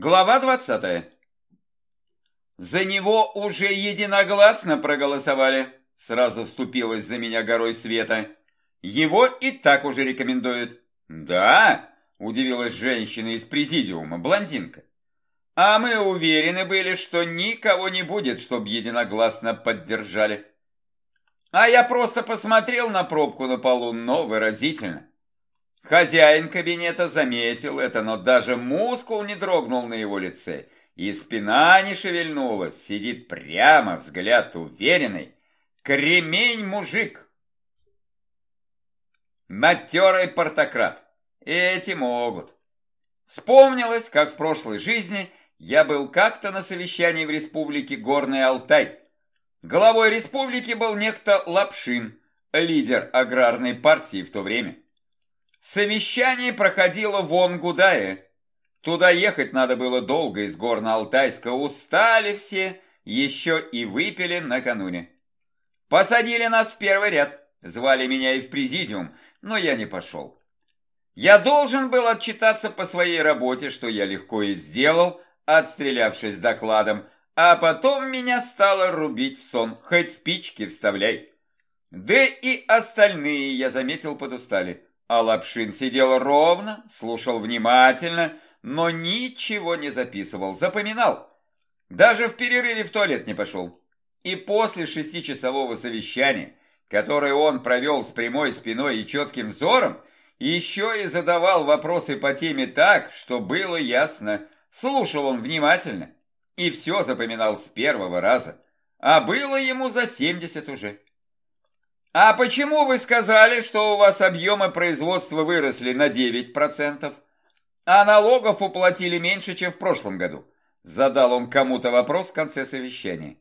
Глава 20. За него уже единогласно проголосовали, сразу вступилась за меня горой света. Его и так уже рекомендуют. Да, удивилась женщина из президиума, блондинка. А мы уверены были, что никого не будет, чтобы единогласно поддержали. А я просто посмотрел на пробку на полу, но выразительно. Хозяин кабинета заметил это, но даже мускул не дрогнул на его лице, и спина не шевельнулась, сидит прямо, взгляд уверенный. Кремень мужик. Матерый портократ. Эти могут. Вспомнилось, как в прошлой жизни я был как-то на совещании в республике Горный Алтай. Главой республики был некто Лапшин, лидер аграрной партии в то время. Совещание проходило в Онгудае. Туда ехать надо было долго из Горно-Алтайска. Устали все, еще и выпили накануне. Посадили нас в первый ряд. Звали меня и в президиум, но я не пошел. Я должен был отчитаться по своей работе, что я легко и сделал, отстрелявшись докладом, а потом меня стало рубить в сон, хоть спички вставляй. Да и остальные, я заметил, подустали. А Лапшин сидел ровно, слушал внимательно, но ничего не записывал, запоминал. Даже в перерыве в туалет не пошел. И после шестичасового совещания, которое он провел с прямой спиной и четким взором, еще и задавал вопросы по теме так, что было ясно, слушал он внимательно и все запоминал с первого раза, а было ему за семьдесят уже. «А почему вы сказали, что у вас объемы производства выросли на 9%, а налогов уплатили меньше, чем в прошлом году?» Задал он кому-то вопрос в конце совещания.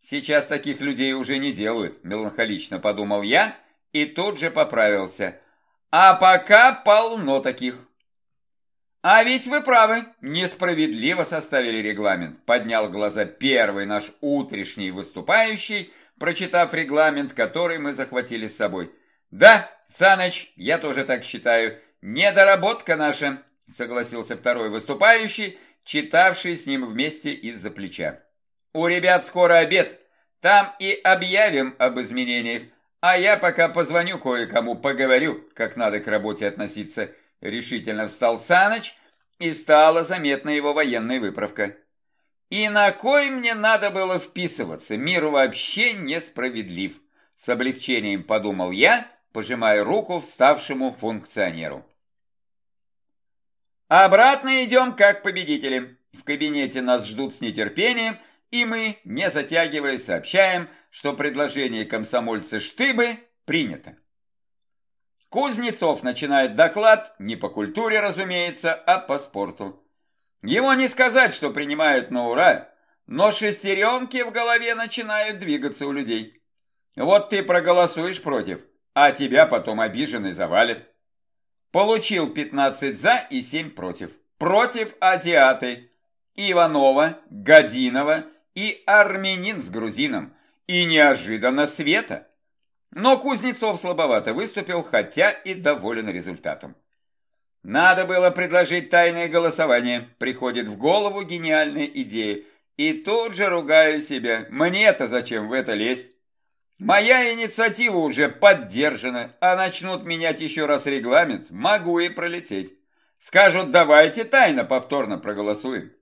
«Сейчас таких людей уже не делают», – меланхолично подумал я и тут же поправился. «А пока полно таких». «А ведь вы правы, несправедливо составили регламент», – поднял глаза первый наш утрешний выступающий – прочитав регламент, который мы захватили с собой. «Да, Саныч, я тоже так считаю. Недоработка наша», — согласился второй выступающий, читавший с ним вместе из-за плеча. «У ребят скоро обед. Там и объявим об изменениях. А я пока позвоню кое-кому, поговорю, как надо к работе относиться». Решительно встал Саныч, и стала заметна его военная выправка. И на кой мне надо было вписываться? Мир вообще несправедлив. С облегчением подумал я, пожимая руку вставшему функционеру. Обратно идем как победители. В кабинете нас ждут с нетерпением, и мы, не затягивая, сообщаем, что предложение комсомольца Штыбы принято. Кузнецов начинает доклад, не по культуре, разумеется, а по спорту. Его не сказать, что принимают на ура, но шестеренки в голове начинают двигаться у людей. Вот ты проголосуешь против, а тебя потом обиженный завалит. Получил 15 за и 7 против. Против азиаты. Иванова, Годинова и армянин с грузином. И неожиданно Света. Но Кузнецов слабовато выступил, хотя и доволен результатом. Надо было предложить тайное голосование. Приходит в голову гениальная идея. И тут же ругаю себя. Мне-то зачем в это лезть? Моя инициатива уже поддержана, а начнут менять еще раз регламент, могу и пролететь. Скажут, давайте тайно повторно проголосуем.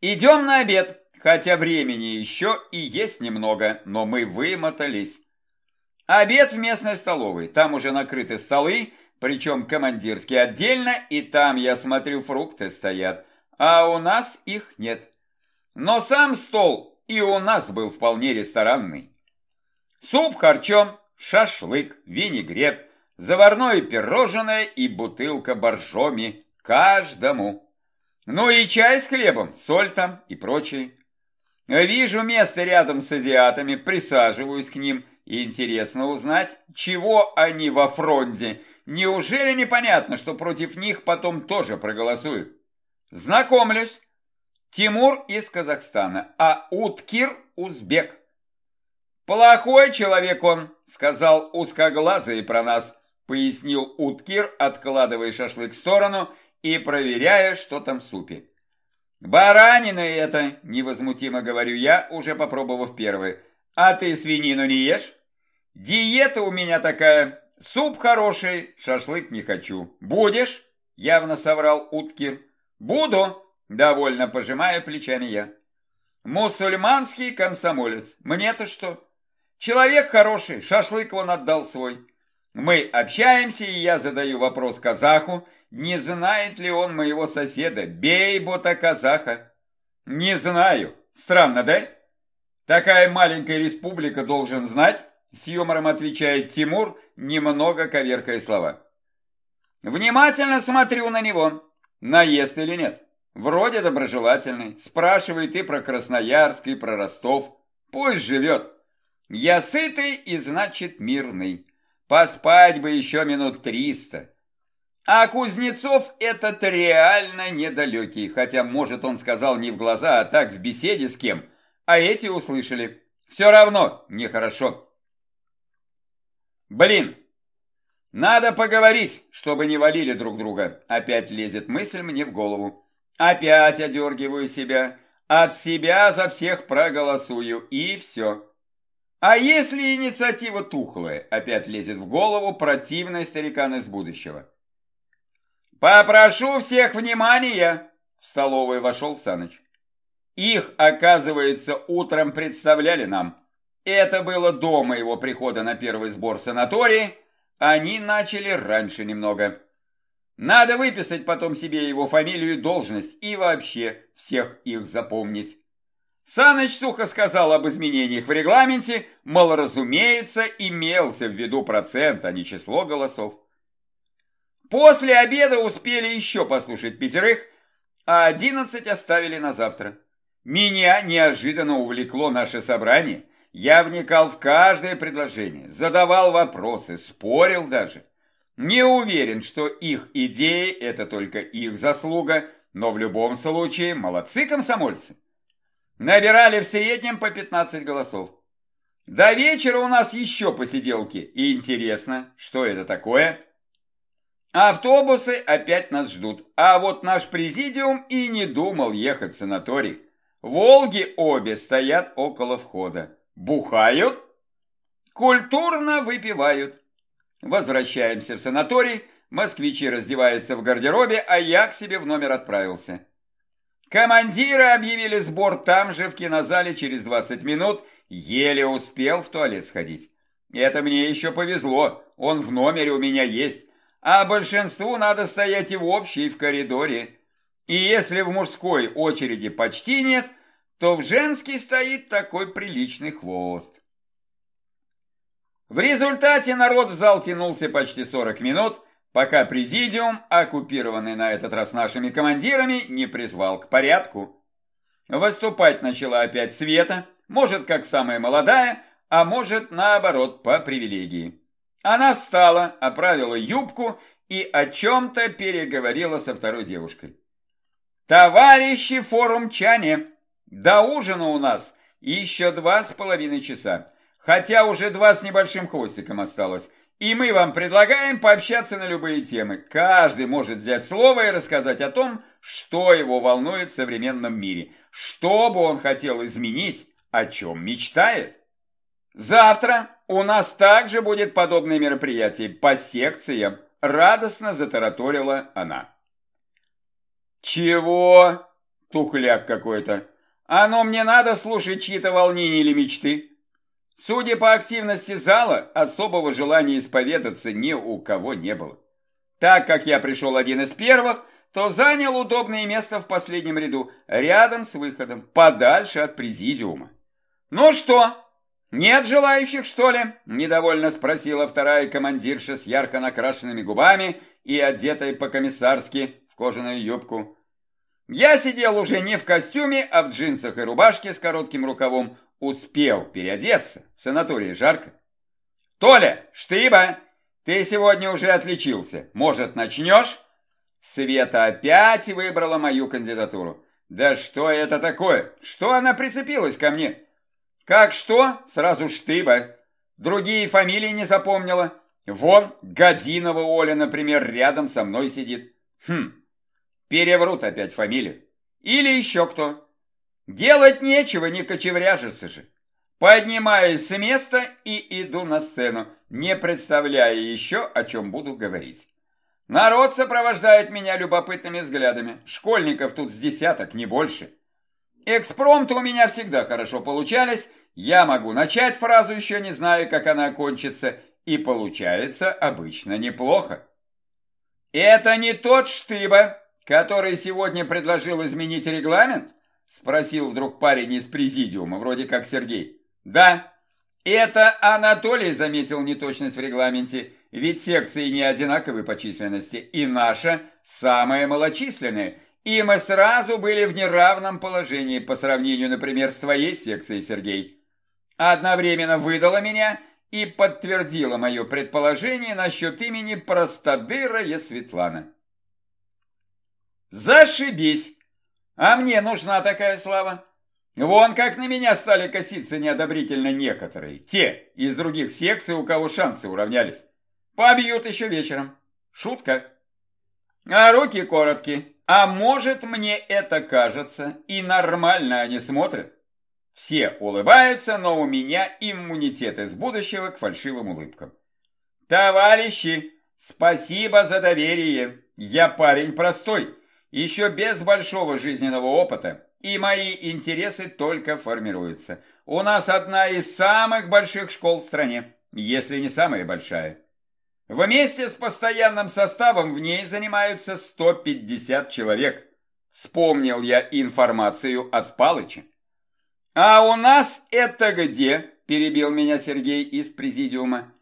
Идем на обед, хотя времени еще и есть немного, но мы вымотались. Обед в местной столовой, там уже накрыты столы, причем командирский отдельно, и там, я смотрю, фрукты стоят, а у нас их нет. Но сам стол и у нас был вполне ресторанный. Суп харчом, шашлык, винегрет, заварное пирожное и бутылка боржоми каждому. Ну и чай с хлебом, соль там и прочее. Вижу место рядом с азиатами, присаживаюсь к ним – интересно узнать, чего они во фронте. Неужели непонятно, что против них потом тоже проголосуют? Знакомлюсь. Тимур из Казахстана, а Уткир узбек. Плохой человек он, сказал узкоглазый про нас, пояснил Уткир, откладывая шашлык в сторону и проверяю, что там в супе. «Баранина это!» – невозмутимо говорю я, уже попробовав первый. «А ты свинину не ешь?» «Диета у меня такая. Суп хороший, шашлык не хочу. Будешь?» – явно соврал Уткир. «Буду!» – довольно пожимая плечами я. «Мусульманский комсомолец. Мне-то что?» «Человек хороший, шашлык он отдал свой. Мы общаемся, и я задаю вопрос казаху, не знает ли он моего соседа, Бейбота казаха. Не знаю. Странно, да? Такая маленькая республика должен знать, с юмором отвечает Тимур, немного коверкая слова. Внимательно смотрю на него. Наест или нет? Вроде доброжелательный. Спрашивает и про Красноярск, и про Ростов. Пусть живет. Я сытый и значит мирный. Поспать бы еще минут триста. А Кузнецов этот реально недалекий, хотя, может, он сказал не в глаза, а так в беседе с кем, а эти услышали. Все равно нехорошо. Блин, надо поговорить, чтобы не валили друг друга. Опять лезет мысль мне в голову. Опять одергиваю себя. От себя за всех проголосую, и все. А если инициатива тухлая, опять лезет в голову противный старикан из будущего. «Попрошу всех внимания!» В столовую вошел Саныч. Их, оказывается, утром представляли нам. Это было до моего прихода на первый сбор санатории. Они начали раньше немного. Надо выписать потом себе его фамилию и должность и вообще всех их запомнить. Саныч сухо сказал об изменениях в регламенте, мол, разумеется, имелся в виду процент, а не число голосов. После обеда успели еще послушать пятерых, а одиннадцать оставили на завтра. Меня неожиданно увлекло наше собрание. Я вникал в каждое предложение, задавал вопросы, спорил даже. Не уверен, что их идеи – это только их заслуга, но в любом случае молодцы комсомольцы. Набирали в среднем по 15 голосов. До вечера у нас еще посиделки. И интересно, что это такое? Автобусы опять нас ждут. А вот наш президиум и не думал ехать в санаторий. Волги обе стоят около входа. Бухают, культурно выпивают. Возвращаемся в санаторий. Москвичи раздеваются в гардеробе, а я к себе в номер отправился. Командиры объявили сбор там же, в кинозале, через 20 минут. Еле успел в туалет сходить. Это мне еще повезло, он в номере у меня есть. А большинству надо стоять и в общей, и в коридоре. И если в мужской очереди почти нет, то в женский стоит такой приличный хвост. В результате народ в зал тянулся почти 40 минут, пока президиум, оккупированный на этот раз нашими командирами, не призвал к порядку. Выступать начала опять Света, может, как самая молодая, а может, наоборот, по привилегии. Она встала, оправила юбку и о чем-то переговорила со второй девушкой. «Товарищи форумчане, до ужина у нас еще два с половиной часа, хотя уже два с небольшим хвостиком осталось. И мы вам предлагаем пообщаться на любые темы. Каждый может взять слово и рассказать о том, что его волнует в современном мире, что бы он хотел изменить, о чем мечтает. Завтра у нас также будет подобное мероприятие по секциям, радостно затараторила она. Чего? Тухляк какой-то. Оно мне надо слушать чьи-то волнения или мечты. Судя по активности зала, особого желания исповедаться ни у кого не было. Так как я пришел один из первых, то занял удобное место в последнем ряду, рядом с выходом, подальше от президиума. «Ну что, нет желающих, что ли?» – недовольно спросила вторая командирша с ярко накрашенными губами и одетой по-комиссарски в кожаную юбку. Я сидел уже не в костюме, а в джинсах и рубашке с коротким рукавом, Успел переодеться, в санатории жарко. Толя, штыба, ты сегодня уже отличился. Может, начнешь? Света опять выбрала мою кандидатуру. Да что это такое? Что она прицепилась ко мне? Как что? Сразу штыба. Другие фамилии не запомнила. Вон, Годинова Оля, например, рядом со мной сидит. Хм, переврут опять фамилию. Или еще кто. Делать нечего, не кочевряжется же. Поднимаюсь с места и иду на сцену, не представляя еще, о чем буду говорить. Народ сопровождает меня любопытными взглядами. Школьников тут с десяток, не больше. Экспромты у меня всегда хорошо получались. Я могу начать фразу, еще не знаю, как она окончится, и получается обычно неплохо. Это не тот Штыба, который сегодня предложил изменить регламент? Спросил вдруг парень из президиума, вроде как Сергей. Да, это Анатолий заметил неточность в регламенте, ведь секции не одинаковы по численности, и наша самая малочисленная, и мы сразу были в неравном положении по сравнению, например, с твоей секцией, Сергей. Одновременно выдала меня и подтвердила мое предположение насчет имени Простодырая Светлана. Зашибись! А мне нужна такая слава. Вон как на меня стали коситься неодобрительно некоторые. Те из других секций, у кого шансы уравнялись. Побьют еще вечером. Шутка. А руки короткие. А может мне это кажется, и нормально они смотрят? Все улыбаются, но у меня иммунитет из будущего к фальшивым улыбкам. Товарищи, спасибо за доверие. Я парень простой, еще без большого жизненного опыта, и мои интересы только формируются. У нас одна из самых больших школ в стране, если не самая большая. Вместе с постоянным составом в ней занимаются 150 человек. Вспомнил я информацию от Палыча. А у нас это где? Перебил меня Сергей из президиума.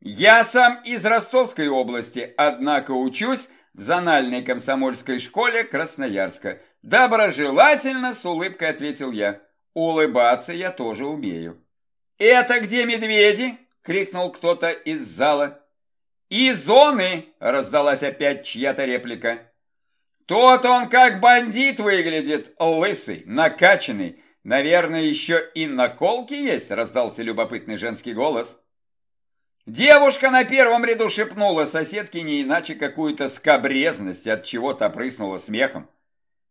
Я сам из Ростовской области, однако учусь зональной комсомольской школе Красноярска. Доброжелательно, с улыбкой ответил я. Улыбаться я тоже умею. «Это где медведи?» — крикнул кто-то из зала. «И зоны!» – раздалась опять чья-то реплика. «Тот он как бандит выглядит, лысый, накачанный. Наверное, еще и наколки есть?» – раздался любопытный женский голос. Девушка на первом ряду шепнула соседке не иначе какую-то скобрезность, от чего-то прыснула смехом.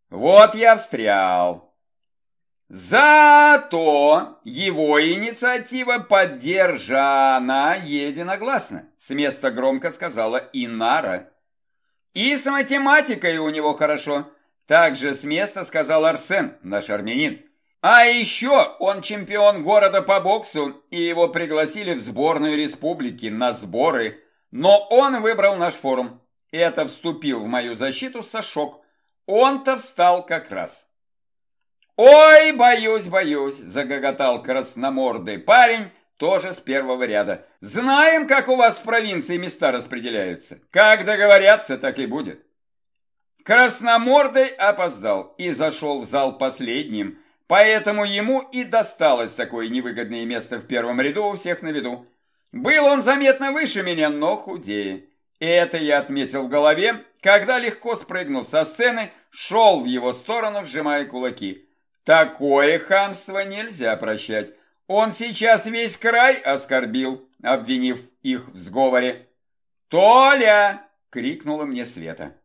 «Вот я встрял!» Зато его инициатива поддержана единогласно, с места громко сказала Инара. И с математикой у него хорошо, также с места сказал Арсен, наш армянин. А еще он чемпион города по боксу, и его пригласили в сборную республики на сборы. Но он выбрал наш форум. Это вступил в мою защиту Сашок. Он-то встал как раз. «Ой, боюсь, боюсь!» – загоготал красномордый парень, тоже с первого ряда. «Знаем, как у вас в провинции места распределяются. Как договорятся, так и будет». Красномордый опоздал и зашел в зал последним, поэтому ему и досталось такое невыгодное место в первом ряду у всех на виду. Был он заметно выше меня, но худее. Это я отметил в голове, когда легко спрыгнув со сцены, шел в его сторону, сжимая кулаки. Такое хамство нельзя прощать. Он сейчас весь край оскорбил, обвинив их в сговоре. «Толя!» — крикнула мне Света.